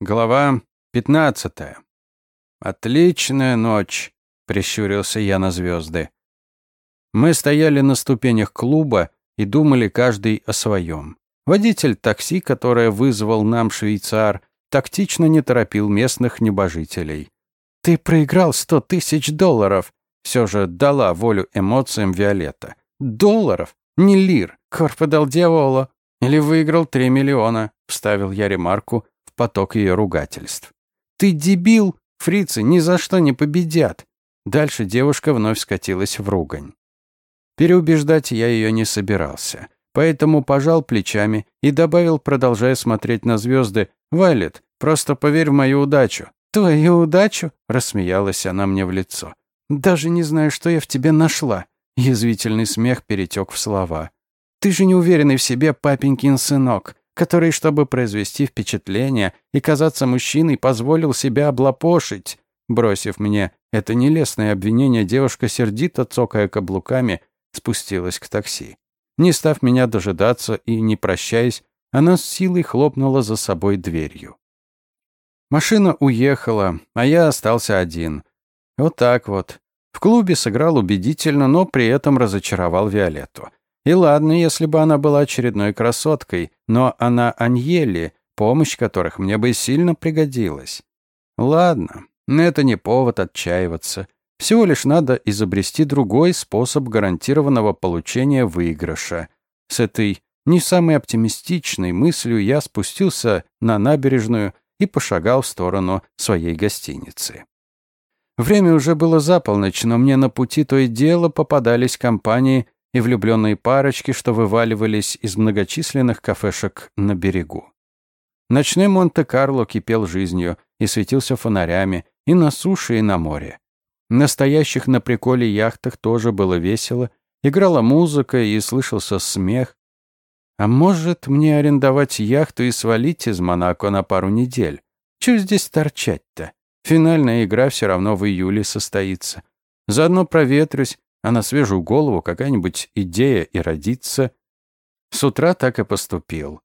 Глава 15. Отличная ночь, прищурился я на звезды. Мы стояли на ступенях клуба и думали каждый о своем. Водитель такси, которое вызвал нам швейцар, тактично не торопил местных небожителей. «Ты проиграл сто тысяч долларов!» Все же дала волю эмоциям Виолетта. «Долларов? Не лир! Корпо дьявола! Или выиграл три миллиона?» Вставил я ремарку, поток ее ругательств. «Ты дебил! Фрицы ни за что не победят!» Дальше девушка вновь скатилась в ругань. Переубеждать я ее не собирался, поэтому пожал плечами и добавил, продолжая смотреть на звезды, «Вайлет, просто поверь в мою удачу». «Твою удачу?» — рассмеялась она мне в лицо. «Даже не знаю, что я в тебе нашла». Язвительный смех перетек в слова. «Ты же не уверенный в себе папенькин сынок который, чтобы произвести впечатление и казаться мужчиной, позволил себя облапошить. Бросив мне это нелестное обвинение, девушка, сердито цокая каблуками, спустилась к такси. Не став меня дожидаться и не прощаясь, она с силой хлопнула за собой дверью. Машина уехала, а я остался один. Вот так вот. В клубе сыграл убедительно, но при этом разочаровал Виолетту. И ладно, если бы она была очередной красоткой, но она Аньели, помощь которых мне бы сильно пригодилась. Ладно, но это не повод отчаиваться. Всего лишь надо изобрести другой способ гарантированного получения выигрыша. С этой не самой оптимистичной мыслью я спустился на набережную и пошагал в сторону своей гостиницы. Время уже было за полночь, но мне на пути то и дело попадались компании и влюбленные парочки, что вываливались из многочисленных кафешек на берегу. Ночной Монте-Карло кипел жизнью и светился фонарями и на суше, и на море. Настоящих на приколе яхтах тоже было весело, играла музыка и слышался смех. А может, мне арендовать яхту и свалить из Монако на пару недель? Чего здесь торчать-то? Финальная игра все равно в июле состоится. Заодно проветрюсь а на свежую голову какая-нибудь идея и родится. С утра так и поступил.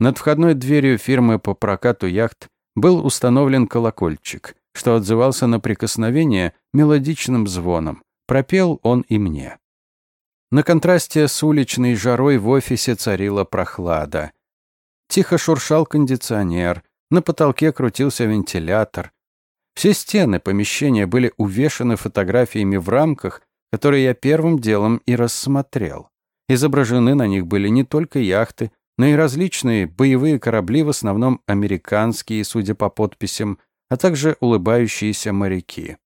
Над входной дверью фирмы по прокату яхт был установлен колокольчик, что отзывался на прикосновение мелодичным звоном. Пропел он и мне. На контрасте с уличной жарой в офисе царила прохлада. Тихо шуршал кондиционер, на потолке крутился вентилятор. Все стены помещения были увешаны фотографиями в рамках которые я первым делом и рассмотрел. Изображены на них были не только яхты, но и различные боевые корабли, в основном американские, судя по подписям, а также улыбающиеся моряки.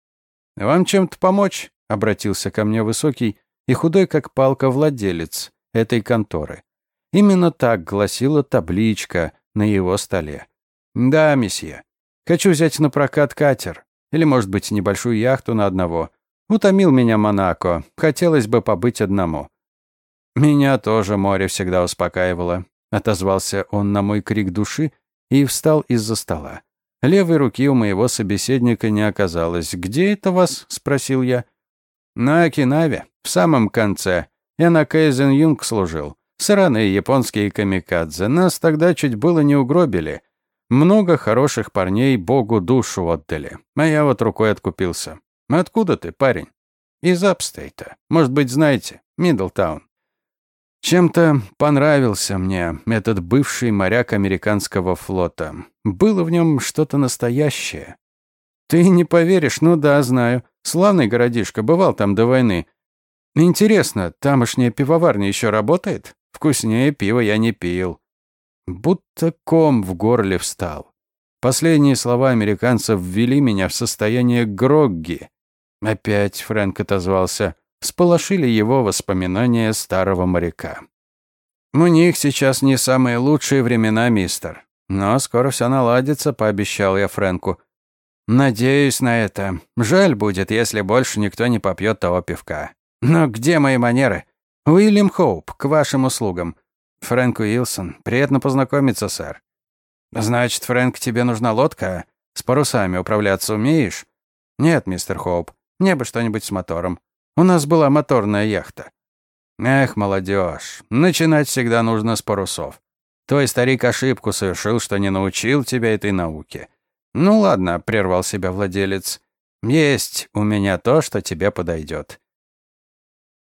«Вам чем-то помочь?» — обратился ко мне высокий и худой, как палка, владелец этой конторы. Именно так гласила табличка на его столе. «Да, месье. Хочу взять на прокат катер. Или, может быть, небольшую яхту на одного. Утомил меня Монако. Хотелось бы побыть одному. Меня тоже море всегда успокаивало. Отозвался он на мой крик души и встал из-за стола. Левой руки у моего собеседника не оказалось. «Где это вас?» — спросил я. «На Окинаве, в самом конце. Я на Кейзен Юнг служил. Сраные японские камикадзе. Нас тогда чуть было не угробили. Много хороших парней Богу душу отдали. А я вот рукой откупился. «Откуда ты, парень?» «Из Апстейта. Может быть, знаете, Миддлтаун». Чем-то понравился мне этот бывший моряк американского флота. Было в нем что-то настоящее. Ты не поверишь, ну да, знаю. Славный городишко, бывал там до войны. Интересно, тамошняя пивоварня еще работает? Вкуснее пива я не пил. Будто ком в горле встал. Последние слова американцев ввели меня в состояние грогги. Опять Фрэнк отозвался. Сполошили его воспоминания старого моряка. «У них сейчас не самые лучшие времена, мистер. Но скоро все наладится», — пообещал я Фрэнку. «Надеюсь на это. Жаль будет, если больше никто не попьет того пивка. Но где мои манеры? Уильям Хоуп, к вашим услугам. Фрэнк Уилсон, приятно познакомиться, сэр. Значит, Фрэнк, тебе нужна лодка? С парусами управляться умеешь? Нет, мистер Хоуп. Мне бы что-нибудь с мотором. У нас была моторная яхта. Эх, молодежь, начинать всегда нужно с парусов. Твой старик ошибку совершил, что не научил тебя этой науке. Ну ладно, прервал себя владелец. Есть у меня то, что тебе подойдет.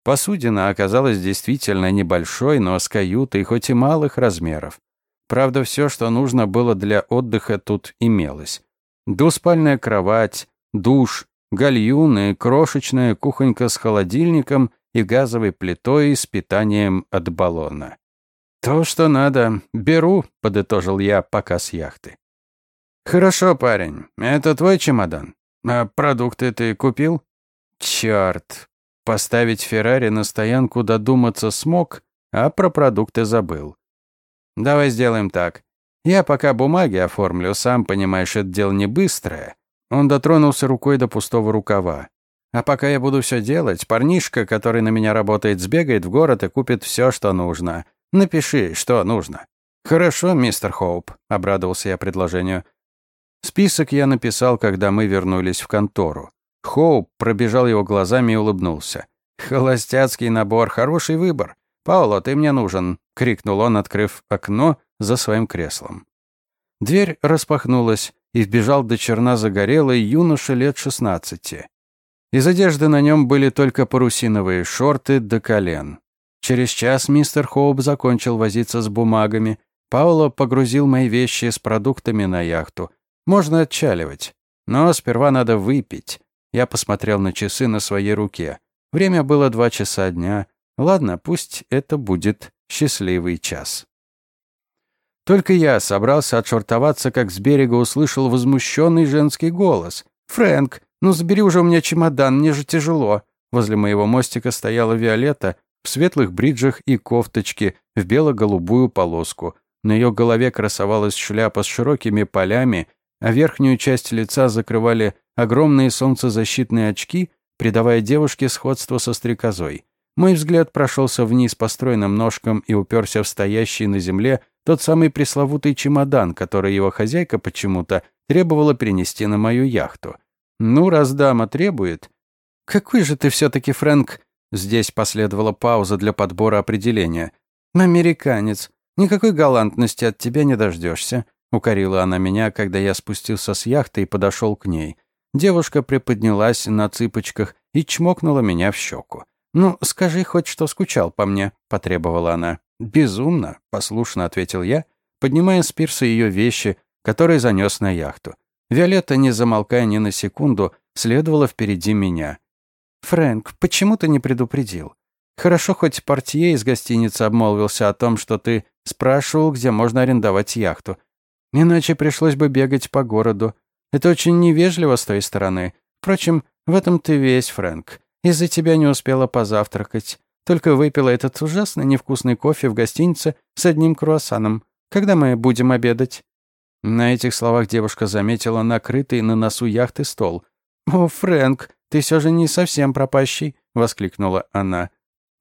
Посудина оказалась действительно небольшой, но с каютой хоть и малых размеров. Правда, все, что нужно было для отдыха, тут имелось. Двуспальная кровать, душ, гальюн и крошечная кухонька с холодильником и газовой плитой с питанием от баллона. «То, что надо, беру», — подытожил я пока с яхты. «Хорошо, парень, это твой чемодан. А продукты ты купил?» «Чёрт, поставить Феррари на стоянку додуматься смог, а про продукты забыл. Давай сделаем так. Я пока бумаги оформлю, сам понимаешь, это дело не быстрое. Он дотронулся рукой до пустого рукава. А пока я буду все делать, парнишка, который на меня работает, сбегает в город и купит все, что нужно. Напиши, что нужно. Хорошо, мистер Хоуп, обрадовался я предложению. Список я написал, когда мы вернулись в контору. Хоуп пробежал его глазами и улыбнулся. «Холостяцкий набор, хороший выбор. Пауло, ты мне нужен», — крикнул он, открыв окно за своим креслом. Дверь распахнулась, и вбежал до черна загорелый юноша лет шестнадцати. Из одежды на нем были только парусиновые шорты до колен. Через час мистер Хоуп закончил возиться с бумагами. Пауло погрузил мои вещи с продуктами на яхту. Можно отчаливать. Но сперва надо выпить. Я посмотрел на часы на своей руке. Время было два часа дня. Ладно, пусть это будет счастливый час. Только я собрался отшортоваться, как с берега услышал возмущенный женский голос. «Фрэнк, ну забери уже у меня чемодан, мне же тяжело». Возле моего мостика стояла Виолетта в светлых бриджах и кофточке в бело-голубую полоску. На ее голове красовалась шляпа с широкими полями, а верхнюю часть лица закрывали огромные солнцезащитные очки, придавая девушке сходство со стрекозой. Мой взгляд прошелся вниз по стройным ножкам и уперся в стоящий на земле тот самый пресловутый чемодан, который его хозяйка почему-то требовала перенести на мою яхту. Ну, раз дама требует... «Какой же ты все-таки, Фрэнк?» Здесь последовала пауза для подбора определения. «Американец. Никакой галантности от тебя не дождешься», — укорила она меня, когда я спустился с яхты и подошел к ней. Девушка приподнялась на цыпочках и чмокнула меня в щеку. «Ну, скажи хоть, что скучал по мне», — потребовала она. «Безумно», — послушно ответил я, поднимая с пирса ее вещи, которые занес на яхту. Виолетта, не замолкая ни на секунду, следовала впереди меня. «Фрэнк, почему ты не предупредил? Хорошо, хоть портье из гостиницы обмолвился о том, что ты спрашивал, где можно арендовать яхту. Иначе пришлось бы бегать по городу. Это очень невежливо с твоей стороны. Впрочем, в этом ты весь, Фрэнк. Из-за тебя не успела позавтракать. Только выпила этот ужасно невкусный кофе в гостинице с одним круассаном. Когда мы будем обедать?» На этих словах девушка заметила накрытый на носу яхты стол. «О, Фрэнк, ты все же не совсем пропащий!» — воскликнула она.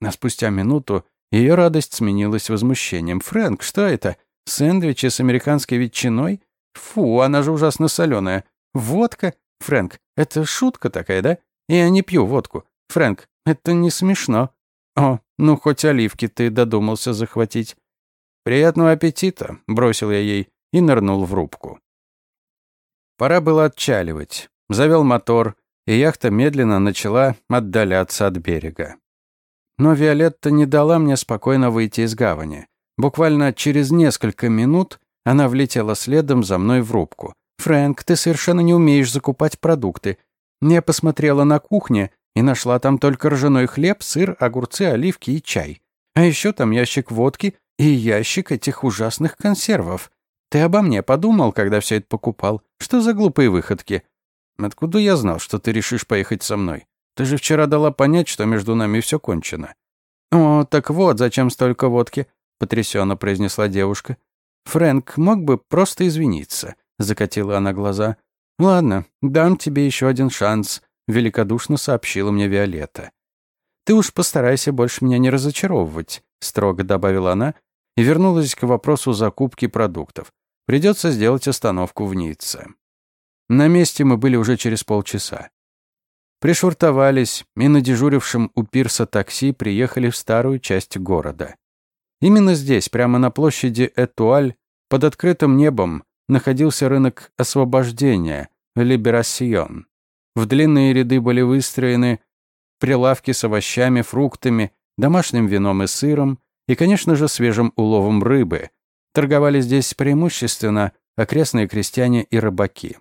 А спустя минуту ее радость сменилась возмущением. «Фрэнк, что это? Сэндвичи с американской ветчиной? Фу, она же ужасно соленая. Водка? Фрэнк, это шутка такая, да? Я не пью водку. «Фрэнк, это не смешно». «О, ну хоть оливки ты додумался захватить». «Приятного аппетита», — бросил я ей и нырнул в рубку. Пора было отчаливать. Завел мотор, и яхта медленно начала отдаляться от берега. Но Виолетта не дала мне спокойно выйти из гавани. Буквально через несколько минут она влетела следом за мной в рубку. «Фрэнк, ты совершенно не умеешь закупать продукты. Я посмотрела на кухне и нашла там только ржаной хлеб, сыр, огурцы, оливки и чай. А еще там ящик водки и ящик этих ужасных консервов. Ты обо мне подумал, когда все это покупал? Что за глупые выходки? Откуда я знал, что ты решишь поехать со мной? Ты же вчера дала понять, что между нами все кончено. О, так вот, зачем столько водки? потрясенно произнесла девушка. Фрэнк мог бы просто извиниться, закатила она глаза. Ладно, дам тебе еще один шанс великодушно сообщила мне Виолетта. «Ты уж постарайся больше меня не разочаровывать», — строго добавила она и вернулась к вопросу закупки продуктов. Придется сделать остановку в Ницце. На месте мы были уже через полчаса. Пришвартовались и на дежурившем у пирса такси приехали в старую часть города. Именно здесь, прямо на площади Этуаль, под открытым небом, находился рынок освобождения, Либерасьон. В длинные ряды были выстроены прилавки с овощами, фруктами, домашним вином и сыром, и, конечно же, свежим уловом рыбы. Торговали здесь преимущественно окрестные крестьяне и рыбаки.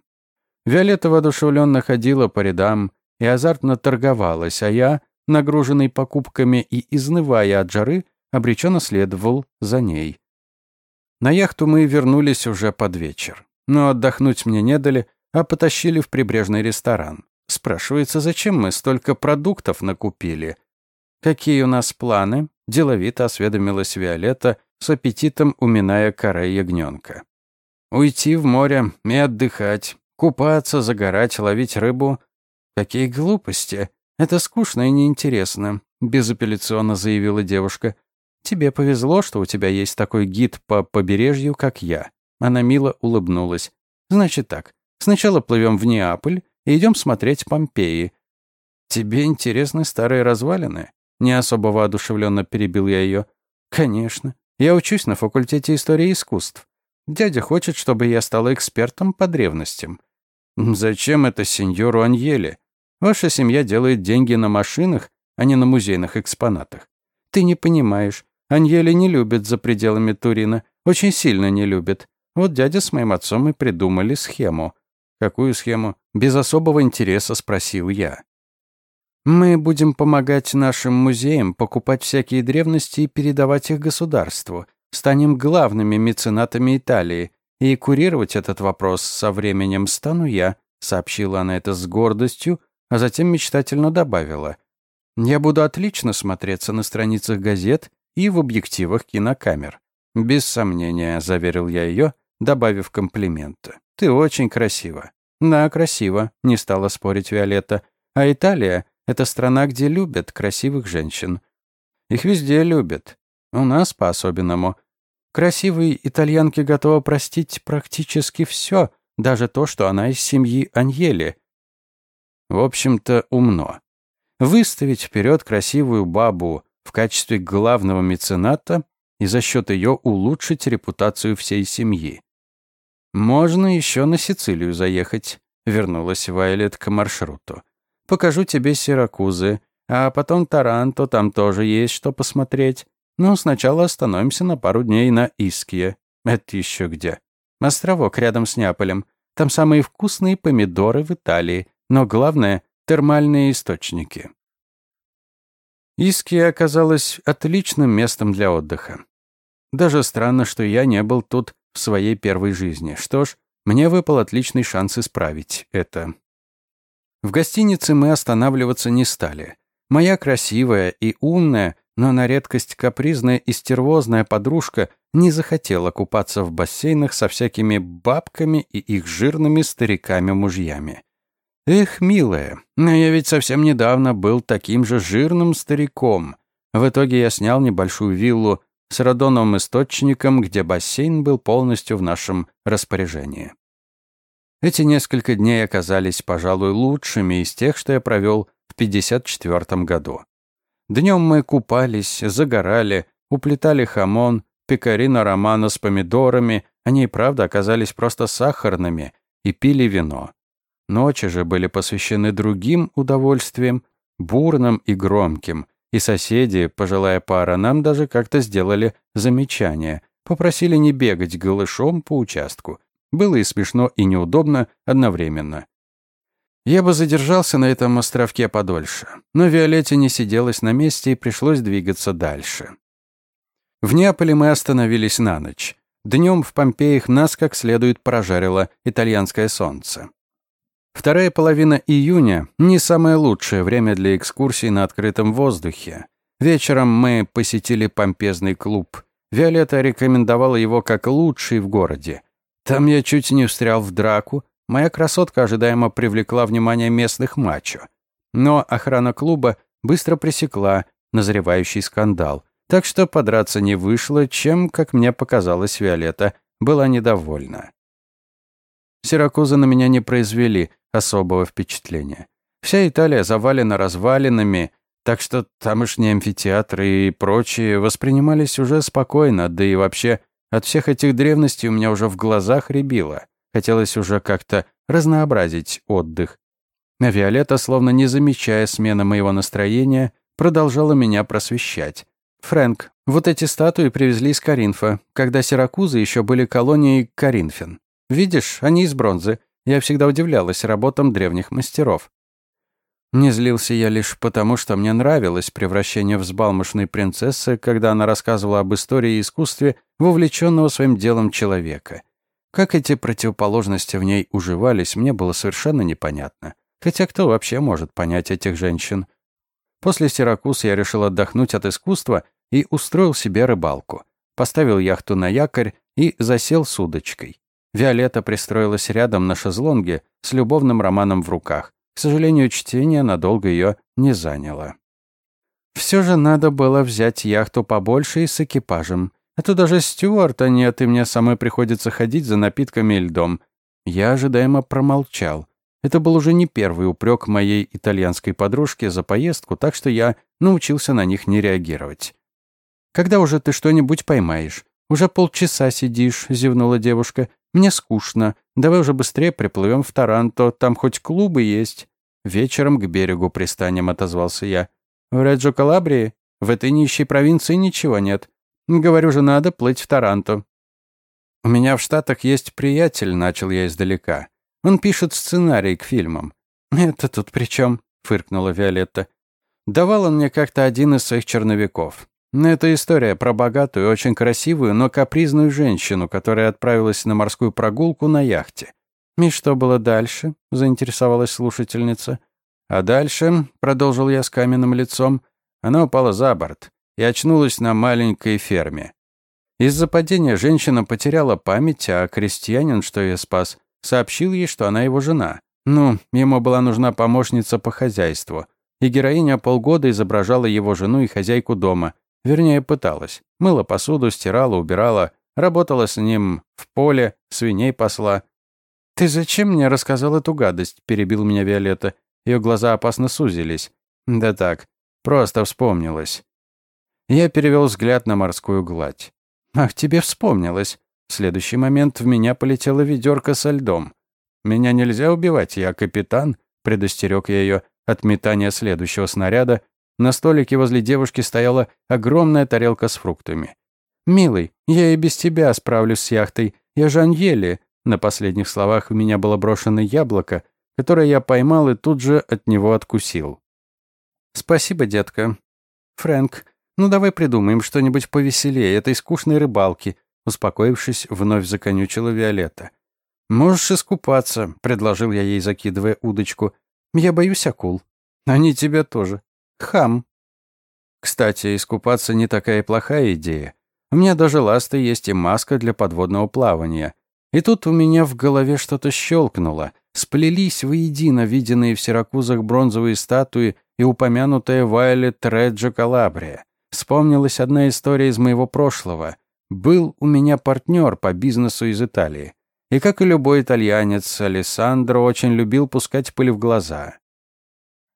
Виолетта воодушевленно ходила по рядам и азартно торговалась, а я, нагруженный покупками и изнывая от жары, обреченно следовал за ней. На яхту мы вернулись уже под вечер. Но отдохнуть мне не дали, а потащили в прибрежный ресторан. Спрашивается, зачем мы столько продуктов накупили? Какие у нас планы? Деловито осведомилась Виолетта, с аппетитом уминая коры ягненка. Уйти в море и отдыхать, купаться, загорать, ловить рыбу. Какие глупости. Это скучно и неинтересно, безапелляционно заявила девушка. Тебе повезло, что у тебя есть такой гид по побережью, как я. Она мило улыбнулась. Значит так, сначала плывем в Неаполь и идем смотреть Помпеи. Тебе интересны старые развалины? Не особо воодушевленно перебил я ее. Конечно. Я учусь на факультете истории искусств. Дядя хочет, чтобы я стала экспертом по древностям. Зачем это сеньору Аньеле? Ваша семья делает деньги на машинах, а не на музейных экспонатах. Ты не понимаешь. Аньеле не любит за пределами Турина. Очень сильно не любит. Вот дядя с моим отцом и придумали схему. Какую схему? Без особого интереса спросил я. Мы будем помогать нашим музеям покупать всякие древности и передавать их государству. Станем главными меценатами Италии. И курировать этот вопрос со временем стану я, сообщила она это с гордостью, а затем мечтательно добавила. Я буду отлично смотреться на страницах газет и в объективах кинокамер. Без сомнения, заверил я ее, добавив комплименты. Ты очень красива. Да, красиво, не стала спорить Виолетта. А Италия это страна, где любят красивых женщин. Их везде любят. У нас по-особенному. Красивой итальянке готова простить практически все, даже то, что она из семьи Аньели. В общем-то, умно. Выставить вперед красивую бабу в качестве главного мецената и за счет ее улучшить репутацию всей семьи. «Можно еще на Сицилию заехать», — вернулась Вайлет к маршруту покажу тебе Сиракузы, а потом Таранто, там тоже есть что посмотреть. Но сначала остановимся на пару дней на Искье. Это еще где? Островок рядом с Неаполем. Там самые вкусные помидоры в Италии, но главное — термальные источники. Иския оказалось отличным местом для отдыха. Даже странно, что я не был тут в своей первой жизни. Что ж, мне выпал отличный шанс исправить это. В гостинице мы останавливаться не стали. Моя красивая и умная, но на редкость капризная и стервозная подружка не захотела купаться в бассейнах со всякими бабками и их жирными стариками-мужьями. Эх, милая, но я ведь совсем недавно был таким же жирным стариком. В итоге я снял небольшую виллу с радоновым источником, где бассейн был полностью в нашем распоряжении. Эти несколько дней оказались, пожалуй, лучшими из тех, что я провел в 54 году. Днем мы купались, загорали, уплетали хамон, пекарина романа с помидорами, они и правда оказались просто сахарными, и пили вино. Ночи же были посвящены другим удовольствиям, бурным и громким, и соседи, пожилая пара, нам даже как-то сделали замечание, попросили не бегать голышом по участку, было и смешно, и неудобно одновременно. Я бы задержался на этом островке подольше, но Виолетте не сиделась на месте и пришлось двигаться дальше. В Неаполе мы остановились на ночь. Днем в Помпеях нас как следует прожарило итальянское солнце. Вторая половина июня — не самое лучшее время для экскурсий на открытом воздухе. Вечером мы посетили помпезный клуб. Виолетта рекомендовала его как лучший в городе. Там я чуть не встрял в драку, моя красотка ожидаемо привлекла внимание местных мачо. Но охрана клуба быстро пресекла назревающий скандал, так что подраться не вышло, чем, как мне показалось, Виолетта была недовольна. Сиракузы на меня не произвели особого впечатления. Вся Италия завалена развалинами, Так что тамошние амфитеатры и прочие воспринимались уже спокойно, да и вообще от всех этих древностей у меня уже в глазах рябило. Хотелось уже как-то разнообразить отдых. А Виолетта, словно не замечая смены моего настроения, продолжала меня просвещать. «Фрэнк, вот эти статуи привезли из Каринфа, когда Сиракузы еще были колонией Каринфин. Видишь, они из бронзы. Я всегда удивлялась работам древних мастеров. Не злился я лишь потому, что мне нравилось превращение взбалмошной принцессы, когда она рассказывала об истории и искусстве вовлеченного своим делом человека. Как эти противоположности в ней уживались, мне было совершенно непонятно. Хотя кто вообще может понять этих женщин? После Сиракуз я решил отдохнуть от искусства и устроил себе рыбалку. Поставил яхту на якорь и засел с удочкой. Виолетта пристроилась рядом на шезлонге с любовным романом в руках. К сожалению, чтение надолго ее не заняло. Все же надо было взять яхту побольше и с экипажем. А то даже Стюарта нет, и мне самой приходится ходить за напитками и льдом. Я ожидаемо промолчал. Это был уже не первый упрек моей итальянской подружке за поездку, так что я научился на них не реагировать. «Когда уже ты что-нибудь поймаешь? Уже полчаса сидишь», — зевнула девушка. «Мне скучно. Давай уже быстрее приплывем в Таранто, там хоть клубы есть». «Вечером к берегу пристанем», — отозвался я. «В Реджо Калабрии? В этой нищей провинции ничего нет. Говорю же, надо плыть в Таранто». «У меня в Штатах есть приятель», — начал я издалека. «Он пишет сценарий к фильмам». «Это тут при чем?» — фыркнула Виолетта. «Давал он мне как-то один из своих черновиков. Это история про богатую, очень красивую, но капризную женщину, которая отправилась на морскую прогулку на яхте. «И что было дальше?» — заинтересовалась слушательница. «А дальше», — продолжил я с каменным лицом, — она упала за борт и очнулась на маленькой ферме. Из-за падения женщина потеряла память, а крестьянин, что ее спас, сообщил ей, что она его жена. Ну, ему была нужна помощница по хозяйству, и героиня полгода изображала его жену и хозяйку дома, Вернее, пыталась. Мыла посуду, стирала, убирала, работала с ним в поле, свиней посла. «Ты зачем мне рассказал эту гадость?» – перебил меня Виолетта. Ее глаза опасно сузились. «Да так, просто вспомнилось». Я перевел взгляд на морскую гладь. «Ах, тебе вспомнилось!» В следующий момент в меня полетела ведерко со льдом. «Меня нельзя убивать, я капитан», — предостерег я ее от метания следующего снаряда, на столике возле девушки стояла огромная тарелка с фруктами. «Милый, я и без тебя справлюсь с яхтой. Я же Аньели». На последних словах у меня было брошено яблоко, которое я поймал и тут же от него откусил. «Спасибо, детка». «Фрэнк, ну давай придумаем что-нибудь повеселее этой скучной рыбалки», успокоившись, вновь законючила Виолетта. «Можешь искупаться», — предложил я ей, закидывая удочку. «Я боюсь акул». «Они тебя тоже», Хам. Кстати, искупаться не такая плохая идея. У меня даже ласты есть и маска для подводного плавания. И тут у меня в голове что-то щелкнуло. Сплелись воедино виденные в Сиракузах бронзовые статуи и упомянутая Вайлет Реджо Калабрия. Вспомнилась одна история из моего прошлого. Был у меня партнер по бизнесу из Италии. И как и любой итальянец, Алессандро очень любил пускать пыль в глаза.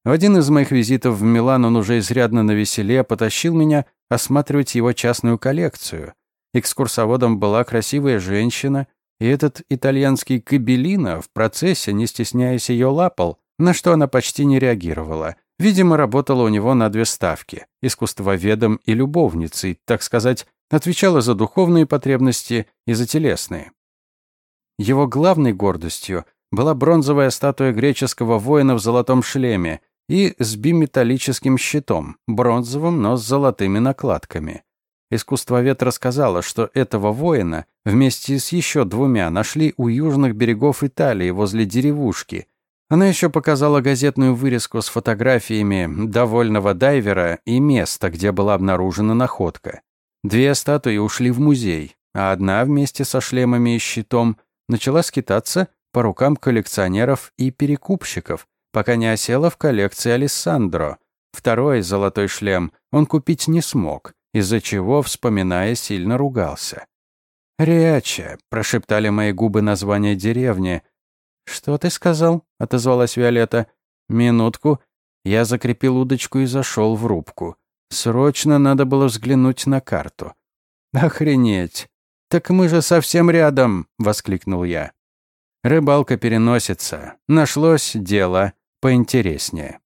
В один из моих визитов в Милан он уже изрядно навеселе потащил меня осматривать его частную коллекцию. Экскурсоводом была красивая женщина, и этот итальянский кабелина в процессе, не стесняясь ее лапал, на что она почти не реагировала. Видимо, работала у него на две ставки – искусствоведом и любовницей, так сказать, отвечала за духовные потребности и за телесные. Его главной гордостью была бронзовая статуя греческого воина в золотом шлеме, и с биметаллическим щитом, бронзовым, но с золотыми накладками. Искусствовед рассказала, что этого воина вместе с еще двумя нашли у южных берегов Италии возле деревушки. Она еще показала газетную вырезку с фотографиями довольного дайвера и места, где была обнаружена находка. Две статуи ушли в музей, а одна вместе со шлемами и щитом начала скитаться по рукам коллекционеров и перекупщиков, пока не осела в коллекции Алессандро. Второй золотой шлем он купить не смог, из-за чего, вспоминая, сильно ругался. «Риача», — прошептали мои губы название деревни. «Что ты сказал?» — отозвалась Виолетта. «Минутку. Я закрепил удочку и зашел в рубку. Срочно надо было взглянуть на карту. «Охренеть! Так мы же совсем рядом!» — воскликнул я. Рыбалка переносится. Нашлось дело поинтереснее.